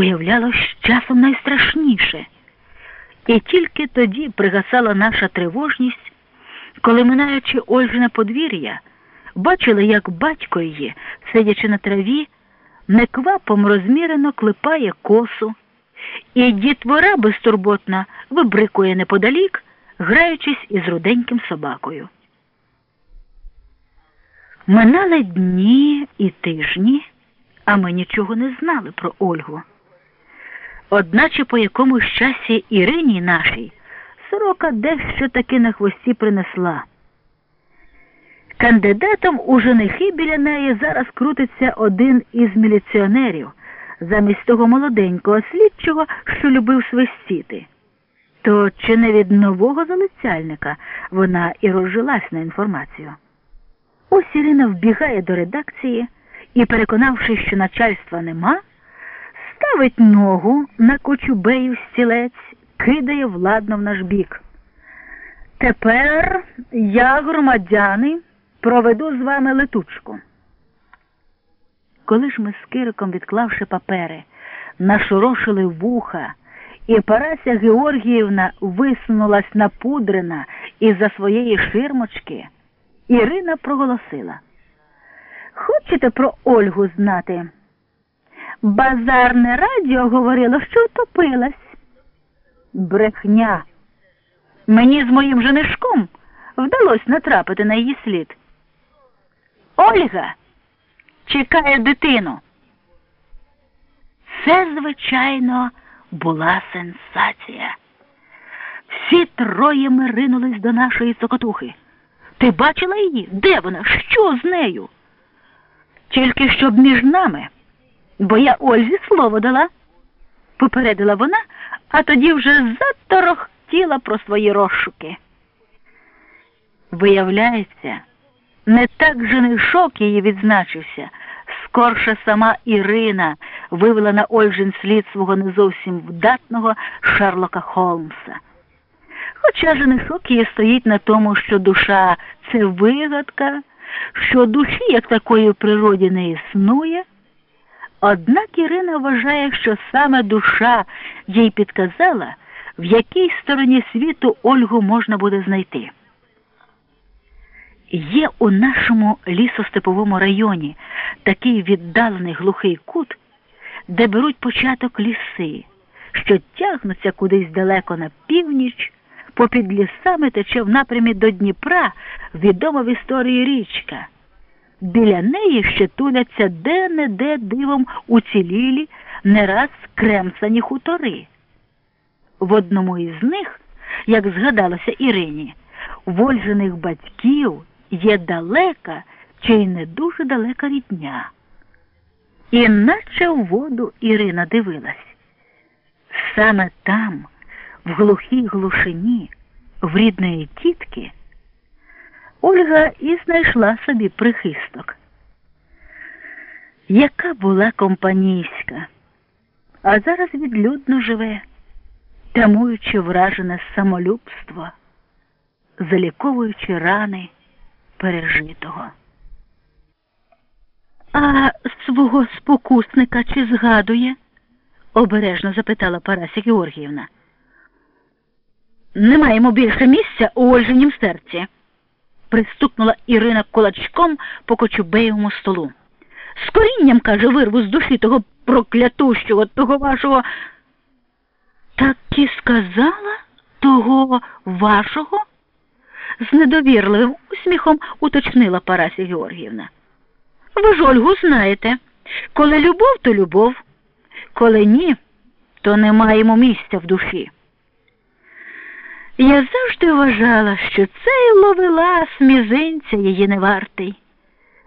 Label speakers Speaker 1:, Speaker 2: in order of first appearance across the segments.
Speaker 1: уявлялось часом найстрашніше. І тільки тоді пригасала наша тривожність, коли, минаючи Ольжине подвір'я, бачили, як батько її, сидячи на траві, неквапом розмірено клепає косу, і дітвора безтурботна вибрикує неподалік, граючись із руденьким собакою. Минали дні і тижні, а ми нічого не знали про Ольгу. Одначе по якомусь часі Ірині нашій сорока дещо таки на хвості принесла. Кандидатом у женихи біля неї зараз крутиться один із міліціонерів, замість того молоденького слідчого, що любив свистіти. То чи не від нового залицяльника вона і розжилась на інформацію? Ось Ірина вбігає до редакції і, переконавшись, що начальства нема, ставить ногу на кочубеїв стілець, кидає владно в наш бік. Тепер я, громадяни, проведу з вами летучку. Коли ж ми з Кириком, відклавши папери, нашорошили вуха, і Парася Георгіївна висунулась напудрена із-за своєї ширмочки, Ірина проголосила. Хочете про Ольгу знати? Базарне радіо говорило, що втопилась. Брехня. Мені з моїм женишком вдалося натрапити на її слід. Ольга чекає дитину. Це, звичайно, була сенсація. Всі троє ми ринулись до нашої цокотухи. Ти бачила її? Де вона? Що з нею? Тільки щоб між нами, бо я Ользі слово дала, попередила вона, а тоді вже заторохтіла про свої розшуки. Виявляється, не так женишок її відзначився, скорше сама Ірина вивела на Ольжин слід свого не зовсім вдатного Шерлока Холмса. Хоча женишок її стоїть на тому, що душа це вигадка, що душі як такої в природі не існує. Однак Ірина вважає, що саме душа їй підказала, в якій стороні світу Ольгу можна буде знайти. Є у нашому лісостеповому районі такий віддалений глухий кут, де беруть початок ліси, що тягнуться кудись далеко на північ, попід лісами тече в напрямі до Дніпра відома в історії річка. Біля неї ще туляться де-не-де дивом уцілілі, не раз кремсані хутори. В одному із них, як згадалося Ірині, вольжених батьків є далека чи й не дуже далека рідня. І наче в воду Ірина дивилась. Саме там, в глухій глушині, в рідної тітки, Ольга і знайшла собі прихисток. Яка була компанійська, а зараз відлюдно живе, тамуючи вражене самолюбство, заліковуючи рани пережитого. А свого спокусника чи згадує? обережно запитала Парася Георгіївна. Не маємо більше місця у Ольжинім серці, пристукнула Ірина кулачком по кочубеєвому столу. З корінням, каже, вирву з душі того проклятущого, того вашого. Так і сказала того вашого? з недовірливим усміхом уточнила Парася Георгіївна. Ви ж Ольгу знаєте, коли любов, то любов, коли ні, то не маємо місця в душі. Я завжди вважала, що цей ловелас мізинця її не вартий,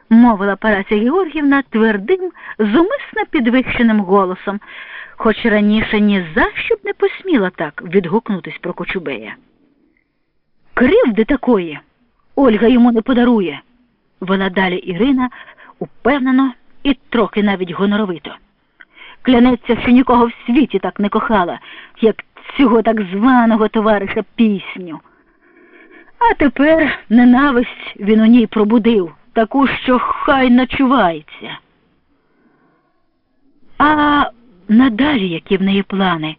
Speaker 1: мовила Парася Георгівна твердим, зумисно підвищеним голосом, хоч раніше ні за що б не посміла так відгукнутись про Кочубея. Кривди такої Ольга йому не подарує, вела далі Ірина упевнено і трохи навіть гоноровито. Клянеться, що нікого в світі так не кохала, як цього так званого товариша пісню. А тепер ненависть він у ній пробудив, таку, що хай начувається. А надалі які в неї плани.